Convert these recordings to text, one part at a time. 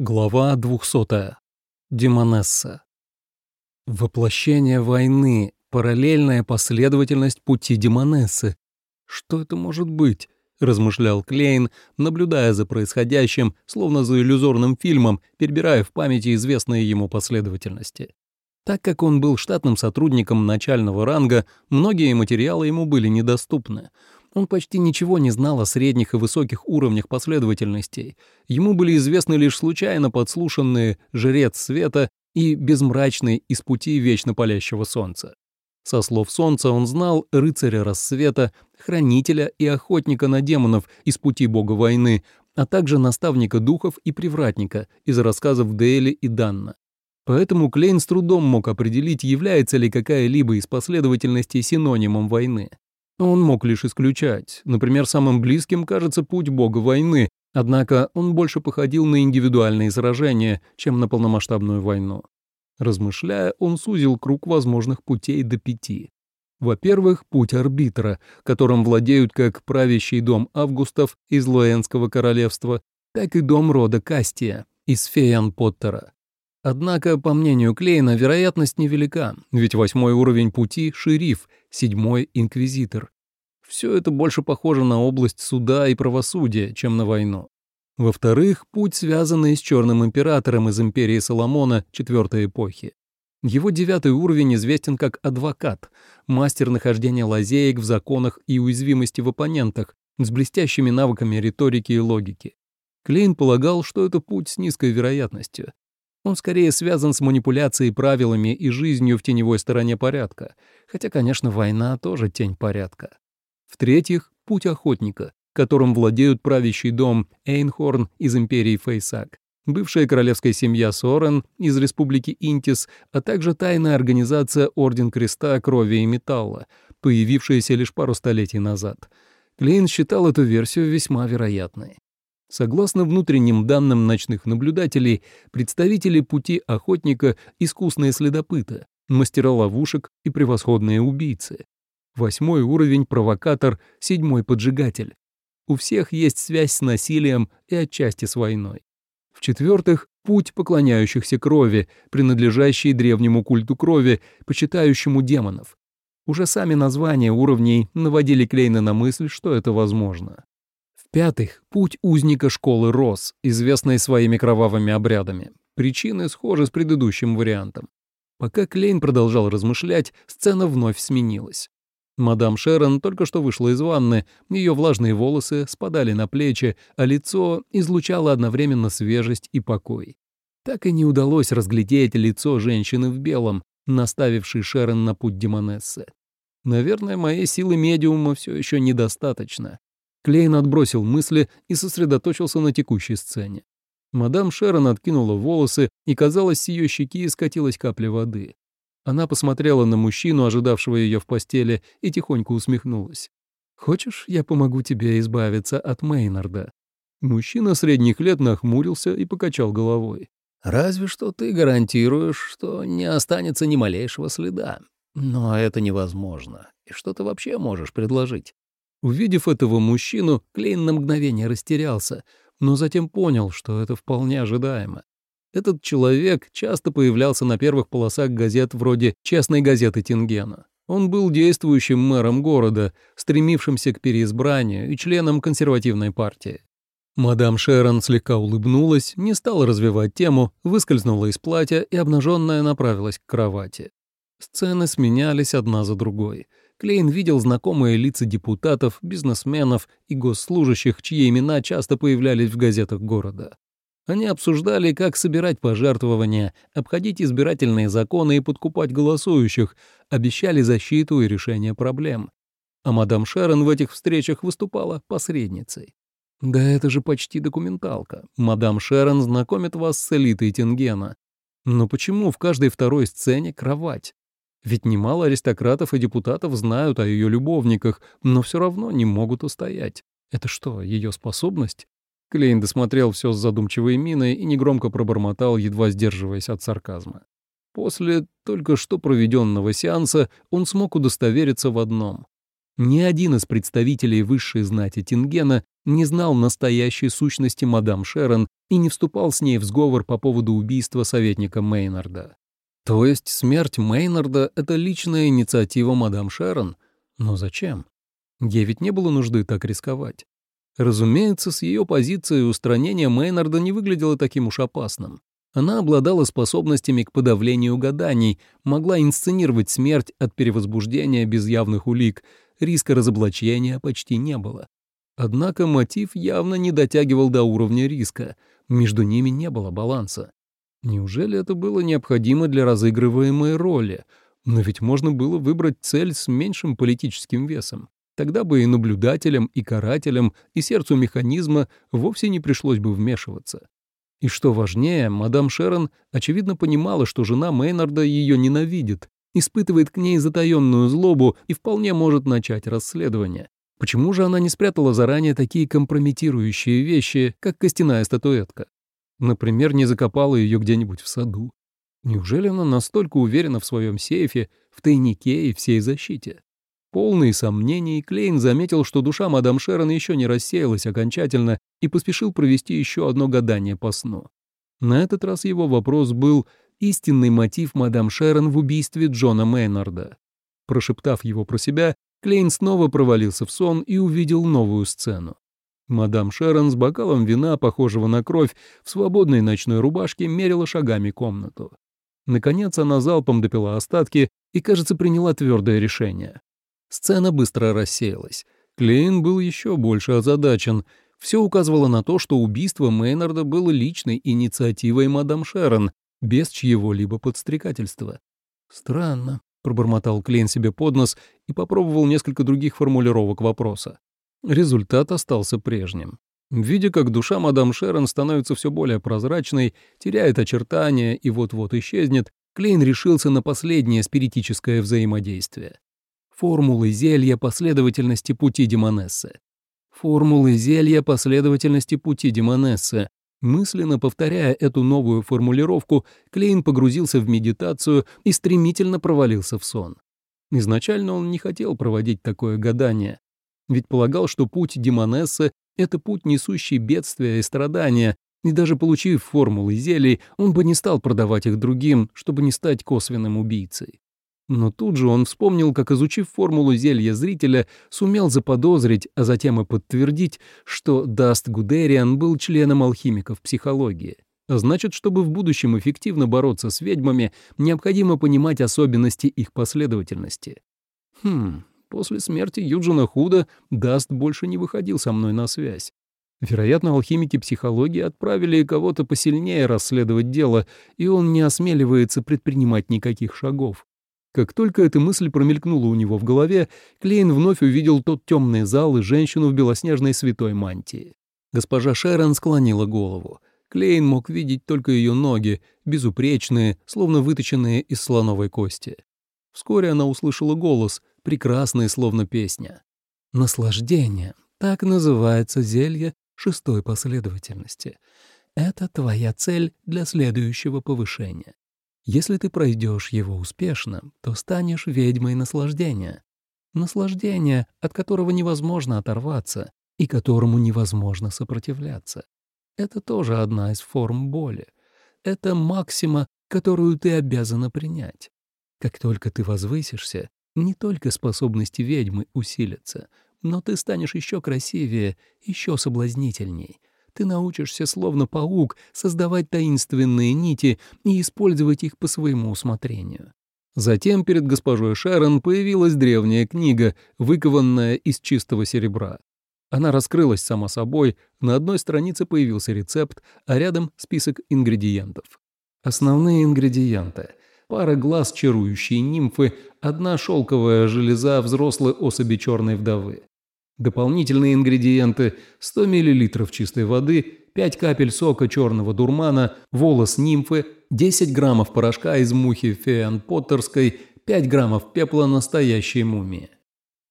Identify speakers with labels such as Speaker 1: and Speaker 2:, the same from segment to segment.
Speaker 1: Глава 200. Демонесса. Воплощение войны, параллельная последовательность пути Демонессы. Что это может быть? размышлял Клейн, наблюдая за происходящим, словно за иллюзорным фильмом, перебирая в памяти известные ему последовательности. Так как он был штатным сотрудником начального ранга, многие материалы ему были недоступны — он почти ничего не знал о средних и высоких уровнях последовательностей. Ему были известны лишь случайно подслушанные «Жрец света» и «Безмрачный из пути вечно палящего солнца». Со слов солнца он знал рыцаря рассвета, хранителя и охотника на демонов из пути бога войны, а также наставника духов и привратника из рассказов Дейли и Данна. Поэтому Клейн с трудом мог определить, является ли какая-либо из последовательностей синонимом войны. Он мог лишь исключать. Например, самым близким кажется путь бога войны, однако он больше походил на индивидуальные сражения, чем на полномасштабную войну. Размышляя, он сузил круг возможных путей до пяти. Во-первых, путь арбитра, которым владеют как правящий дом Августов из Луэнского королевства, так и дом рода Кастия из Феян Поттера. Однако, по мнению Клейна, вероятность невелика, ведь восьмой уровень пути — шериф, седьмой — инквизитор. Все это больше похоже на область суда и правосудия, чем на войну. Во-вторых, путь, связанный с Черным Императором из Империи Соломона четвертой эпохи. Его девятый уровень известен как адвокат, мастер нахождения лазеек в законах и уязвимости в оппонентах, с блестящими навыками риторики и логики. Клейн полагал, что это путь с низкой вероятностью, он скорее связан с манипуляцией правилами и жизнью в теневой стороне порядка, хотя, конечно, война тоже тень порядка. В-третьих, путь охотника, которым владеют правящий дом Эйнхорн из империи Фейсак, бывшая королевская семья Сорен из республики Интис, а также тайная организация Орден Креста, Крови и Металла, появившаяся лишь пару столетий назад. Клейн считал эту версию весьма вероятной. Согласно внутренним данным ночных наблюдателей, представители пути охотника — искусные следопыты, мастера ловушек и превосходные убийцы. Восьмой уровень — провокатор, седьмой — поджигатель. У всех есть связь с насилием и отчасти с войной. В-четвертых, путь поклоняющихся крови, принадлежащий древнему культу крови, почитающему демонов. Уже сами названия уровней наводили Клейна на мысль, что это возможно. В-пятых, путь узника школы Рос, известной своими кровавыми обрядами. Причины схожи с предыдущим вариантом. Пока Клейн продолжал размышлять, сцена вновь сменилась. Мадам Шерон только что вышла из ванны, ее влажные волосы спадали на плечи, а лицо излучало одновременно свежесть и покой. Так и не удалось разглядеть лицо женщины в белом, наставившей Шерон на путь Демонессы. Наверное, моей силы медиума все еще недостаточно. Клейн отбросил мысли и сосредоточился на текущей сцене. Мадам Шерон откинула волосы, и, казалось, с ее щеки скатилась капля воды. Она посмотрела на мужчину, ожидавшего ее в постели, и тихонько усмехнулась. «Хочешь, я помогу тебе избавиться от Мейнарда?» Мужчина средних лет нахмурился и покачал головой.
Speaker 2: «Разве что ты гарантируешь, что не останется ни малейшего следа. Но это невозможно. И что ты вообще можешь предложить?»
Speaker 1: Увидев этого мужчину, Клейн на мгновение растерялся, но затем понял, что это вполне ожидаемо. Этот человек часто появлялся на первых полосах газет вроде «Честной газеты Тингена». Он был действующим мэром города, стремившимся к переизбранию и членом консервативной партии. Мадам Шерон слегка улыбнулась, не стала развивать тему, выскользнула из платья и обнаженная направилась к кровати. Сцены сменялись одна за другой — Клейн видел знакомые лица депутатов, бизнесменов и госслужащих, чьи имена часто появлялись в газетах города. Они обсуждали, как собирать пожертвования, обходить избирательные законы и подкупать голосующих, обещали защиту и решение проблем. А мадам Шерон в этих встречах выступала посредницей. Да это же почти документалка. Мадам Шерон знакомит вас с элитой Тингена. Но почему в каждой второй сцене кровать? Ведь немало аристократов и депутатов знают о ее любовниках, но все равно не могут устоять. Это что, ее способность? Клейн досмотрел все с задумчивой миной и негромко пробормотал, едва сдерживаясь от сарказма. После только что проведенного сеанса он смог удостовериться в одном. Ни один из представителей высшей знати Тингена не знал настоящей сущности мадам Шерон и не вступал с ней в сговор по поводу убийства советника Мейнарда. То есть смерть Мейнарда — это личная инициатива мадам Шерон? Но зачем? Ей ведь не было нужды так рисковать. Разумеется, с ее позиции устранение Мейнарда не выглядело таким уж опасным. Она обладала способностями к подавлению гаданий, могла инсценировать смерть от перевозбуждения без явных улик, риска разоблачения почти не было. Однако мотив явно не дотягивал до уровня риска, между ними не было баланса. Неужели это было необходимо для разыгрываемой роли? Но ведь можно было выбрать цель с меньшим политическим весом. Тогда бы и наблюдателям, и карателям, и сердцу механизма вовсе не пришлось бы вмешиваться. И что важнее, мадам Шерон очевидно понимала, что жена Мейнарда ее ненавидит, испытывает к ней затаенную злобу и вполне может начать расследование. Почему же она не спрятала заранее такие компрометирующие вещи, как костяная статуэтка? Например, не закопала ее где-нибудь в саду. Неужели она настолько уверена в своем сейфе, в тайнике и всей защите? Полный сомнений, Клейн заметил, что душа мадам Шерон еще не рассеялась окончательно и поспешил провести еще одно гадание по сну. На этот раз его вопрос был «Истинный мотив мадам Шерон в убийстве Джона Мейнарда». Прошептав его про себя, Клейн снова провалился в сон и увидел новую сцену. Мадам Шерон с бокалом вина, похожего на кровь, в свободной ночной рубашке мерила шагами комнату. Наконец она залпом допила остатки и, кажется, приняла твердое решение. Сцена быстро рассеялась. Клейн был еще больше озадачен. Все указывало на то, что убийство Мейнарда было личной инициативой мадам Шерон, без чьего-либо подстрекательства. «Странно», — пробормотал Клейн себе под нос и попробовал несколько других формулировок вопроса. Результат остался прежним. Видя, как душа мадам Шерон становится все более прозрачной, теряет очертания и вот-вот исчезнет, Клейн решился на последнее спиритическое взаимодействие формулы зелья последовательности пути Демонессы. Формулы зелья последовательности пути Демонессы. Мысленно повторяя эту новую формулировку, Клейн погрузился в медитацию и стремительно провалился в сон. Изначально он не хотел проводить такое гадание, ведь полагал, что путь Демонессы — это путь, несущий бедствия и страдания, и даже получив формулы зелий, он бы не стал продавать их другим, чтобы не стать косвенным убийцей. Но тут же он вспомнил, как, изучив формулу зелья зрителя, сумел заподозрить, а затем и подтвердить, что Даст Гудериан был членом алхимиков психологии. А значит, чтобы в будущем эффективно бороться с ведьмами, необходимо понимать особенности их последовательности. Хм, после смерти Юджина Худа Даст больше не выходил со мной на связь. Вероятно, алхимики психологии отправили кого-то посильнее расследовать дело, и он не осмеливается предпринимать никаких шагов. Как только эта мысль промелькнула у него в голове, Клейн вновь увидел тот темный зал и женщину в белоснежной святой мантии. Госпожа Шерон склонила голову. Клейн мог видеть только ее ноги, безупречные, словно выточенные из слоновой кости. Вскоре она услышала голос, прекрасный, словно песня. «Наслаждение. Так называется зелье шестой последовательности. Это твоя цель для следующего повышения. Если ты пройдешь его успешно, то станешь ведьмой наслаждения. Наслаждение, от которого невозможно оторваться и которому невозможно сопротивляться. Это тоже одна из форм боли. Это максима, которую ты обязана принять. Как только ты возвысишься, не только способности ведьмы усилятся, но ты станешь еще красивее, еще соблазнительней, ты научишься, словно паук, создавать таинственные нити и использовать их по своему усмотрению. Затем перед госпожой Шерон появилась древняя книга, выкованная из чистого серебра. Она раскрылась сама собой, на одной странице появился рецепт, а рядом список ингредиентов. Основные ингредиенты. Пара глаз чарующей нимфы, одна шелковая железа взрослой особи черной вдовы. Дополнительные ингредиенты – 100 мл чистой воды, 5 капель сока черного дурмана, волос нимфы, 10 граммов порошка из мухи феан поттерской, 5 граммов пепла настоящей мумии.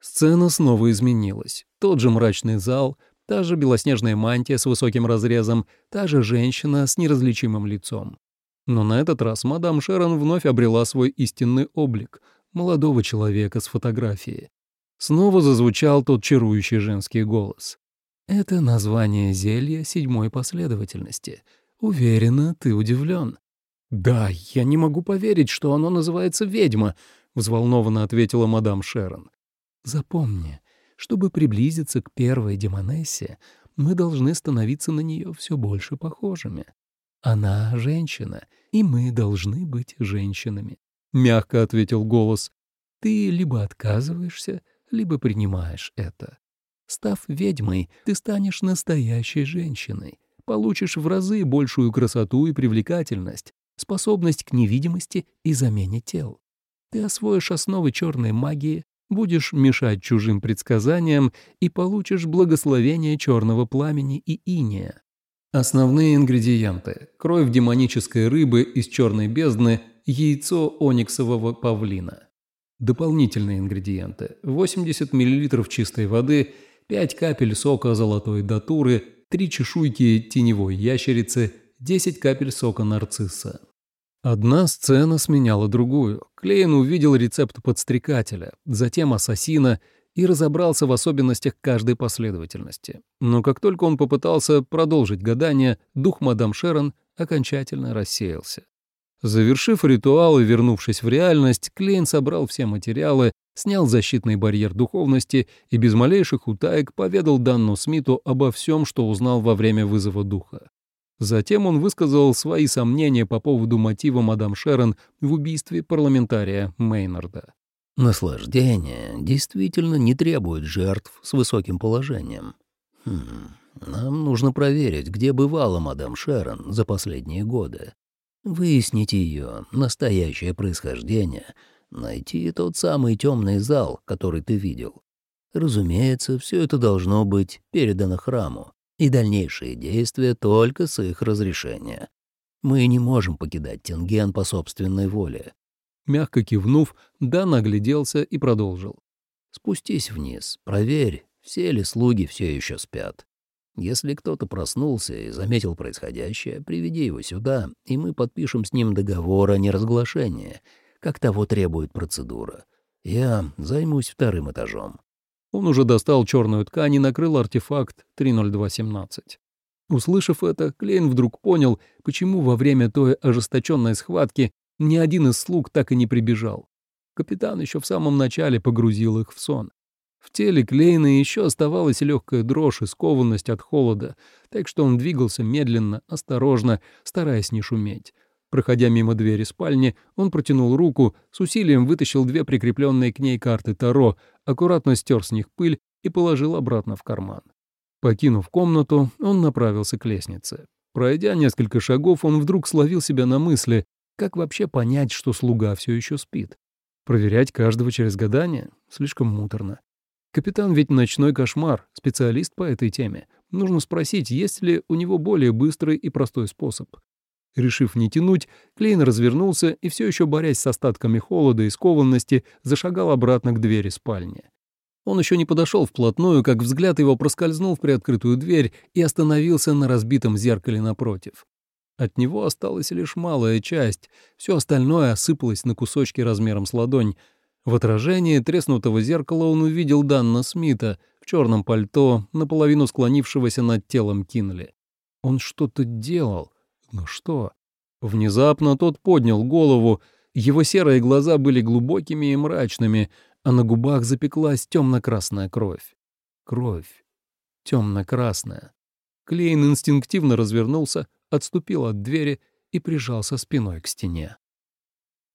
Speaker 1: Сцена снова изменилась. Тот же мрачный зал, та же белоснежная мантия с высоким разрезом, та же женщина с неразличимым лицом. Но на этот раз мадам Шерон вновь обрела свой истинный облик – молодого человека с фотографии. Снова зазвучал тот чарующий женский голос. Это название зелья седьмой последовательности. Уверена, ты удивлен. «Да, я не могу поверить, что оно называется «Ведьма», — взволнованно ответила мадам Шерон. «Запомни, чтобы приблизиться к первой демонессе, мы должны становиться на нее все больше похожими. Она женщина, и мы должны быть женщинами», — мягко ответил голос. «Ты либо отказываешься, либо принимаешь это. Став ведьмой, ты станешь настоящей женщиной, получишь в разы большую красоту и привлекательность, способность к невидимости и замене тел. Ты освоишь основы черной магии, будешь мешать чужим предсказаниям и получишь благословение черного пламени и иния. Основные ингредиенты – кровь демонической рыбы из черной бездны, яйцо ониксового павлина. Дополнительные ингредиенты – 80 мл чистой воды, 5 капель сока золотой датуры, 3 чешуйки теневой ящерицы, 10 капель сока нарцисса. Одна сцена сменяла другую. Клейн увидел рецепт подстрекателя, затем ассасина и разобрался в особенностях каждой последовательности. Но как только он попытался продолжить гадание, дух мадам Шерон окончательно рассеялся. Завершив ритуал и вернувшись в реальность, Клейн собрал все материалы, снял защитный барьер духовности и без малейших утаек поведал Данну Смиту обо всем, что узнал во время вызова духа. Затем он высказал свои сомнения по поводу мотива мадам Шерон в убийстве парламентария Мейнарда.
Speaker 2: «Наслаждение действительно не требует жертв с высоким положением. Хм, нам нужно проверить, где бывала мадам Шерон за последние годы. Выяснить ее настоящее происхождение, найти тот самый темный зал, который ты видел. Разумеется, все это должно быть передано храму, и дальнейшие действия только с их разрешения. Мы не можем покидать Тенген по собственной воле».
Speaker 1: Мягко кивнув, Дан огляделся и продолжил.
Speaker 2: «Спустись вниз, проверь, все ли слуги все еще спят. Если кто-то проснулся и заметил происходящее, приведи его сюда, и мы подпишем с ним договор о неразглашении, как того требует процедура. Я займусь вторым этажом.
Speaker 1: Он уже достал черную ткань и накрыл артефакт 30217. Услышав это, Клейн вдруг понял, почему во время той ожесточенной схватки ни один из слуг так и не прибежал. Капитан еще в самом начале погрузил их в сон. В теле Клейна еще оставалась легкая дрожь и скованность от холода, так что он двигался медленно, осторожно, стараясь не шуметь. Проходя мимо двери спальни, он протянул руку, с усилием вытащил две прикрепленные к ней карты Таро, аккуратно стер с них пыль и положил обратно в карман. Покинув комнату, он направился к лестнице. Пройдя несколько шагов, он вдруг словил себя на мысли, как вообще понять, что слуга все еще спит. Проверять каждого через гадание? Слишком муторно. Капитан ведь ночной кошмар, специалист по этой теме. Нужно спросить, есть ли у него более быстрый и простой способ. Решив не тянуть, Клейн развернулся и, все еще борясь с остатками холода и скованности, зашагал обратно к двери спальни. Он еще не подошел вплотную, как взгляд его проскользнул в приоткрытую дверь и остановился на разбитом зеркале напротив. От него осталась лишь малая часть, все остальное осыпалось на кусочки размером с ладонь. В отражении треснутого зеркала он увидел Данна Смита в черном пальто, наполовину склонившегося над телом Кинли. Он что-то делал, но что? Внезапно тот поднял голову, его серые глаза были глубокими и мрачными, а на губах запеклась темно-красная кровь. Кровь. Темно-красная. Клейн инстинктивно развернулся, отступил от двери и прижался спиной к стене.